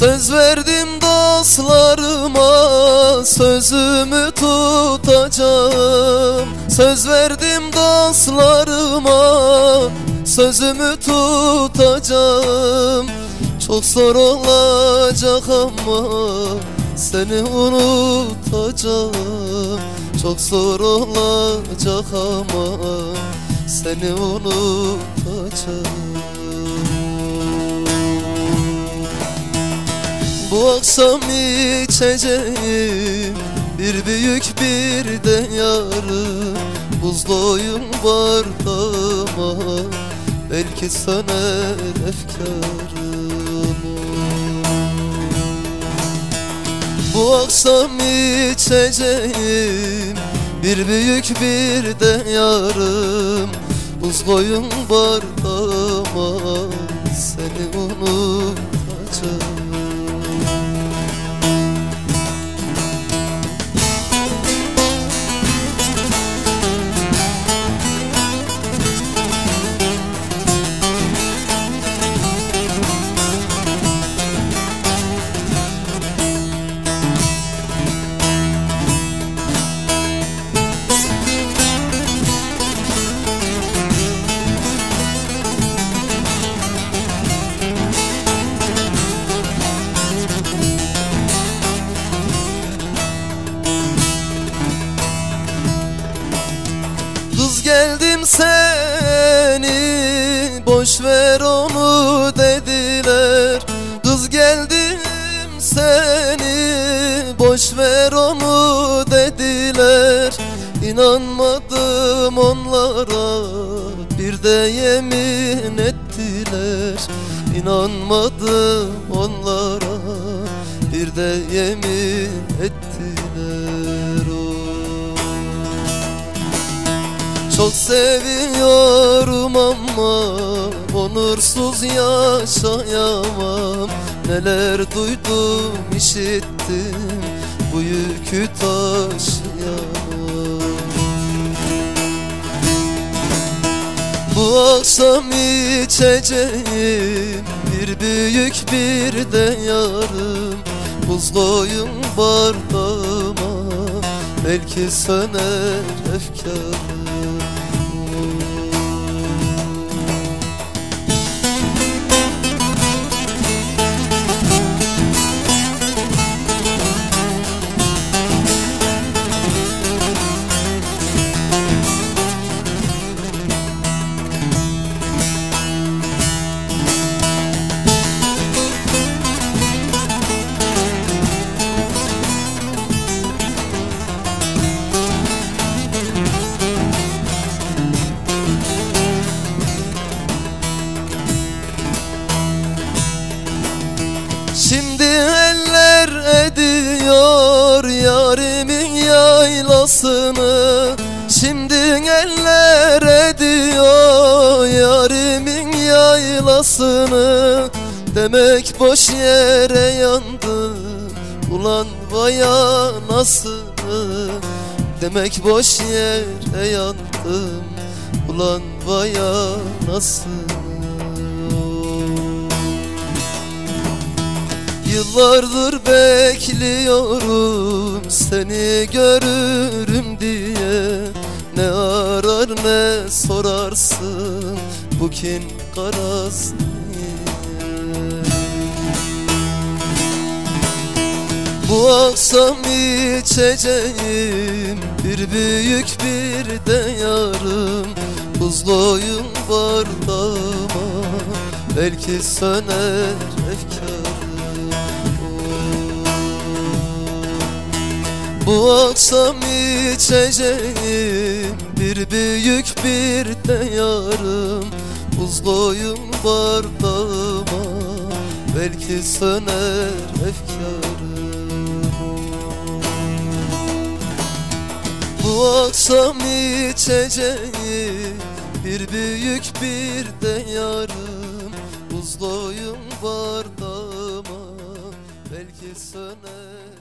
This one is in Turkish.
Söz verdim dostlarıma Sözümü tutacağım. Söz verdim dostlarıma Sözümü tutacağım. Çok zor olacak ama Seni unutacağım. Çok zor olacak ama Seni unutacağım Bu akşam içeceğim Bir büyük bir de yarım Buzlu bardağıma Belki söner efkarım Bu akşam içeceğim Bir büyük bir de yarım. Buz koyun bardağıma Seni unutacağım seni. Boş ver onu dediler. Kız geldim seni. Boş ver onu dediler. İnanmadım onlara. Bir de yemin ettiler. İnanmadım onlara. Bir de yemin ettiler Çok seviyorum ama Onursuz yaşayamam. Neler duydum işittim Bu yükü taşıyamam. Bu akşam içeceğim Bir büyük bir de yarım. Buz koyun bardağıma Belki söner efkarım yaylasını Demek boş yere yandı. Ulan vay anasını Demek boş yere yandım ulan vay anasını Yıllardır bekliyorum seni görürüm diye. Ne arar ne sorarsın bu kin karas niye Bu akşam içeceğim bir büyük bir de yarım. Buzluyum bardağıma belki söner efkarım. Bu akşam içeceğim bir büyük bir de yarım Buzluyum bardağıma belki söner efkarım Bu akşam içeceğim bir büyük bir de yarım. Buzluyum bardağıma belki söner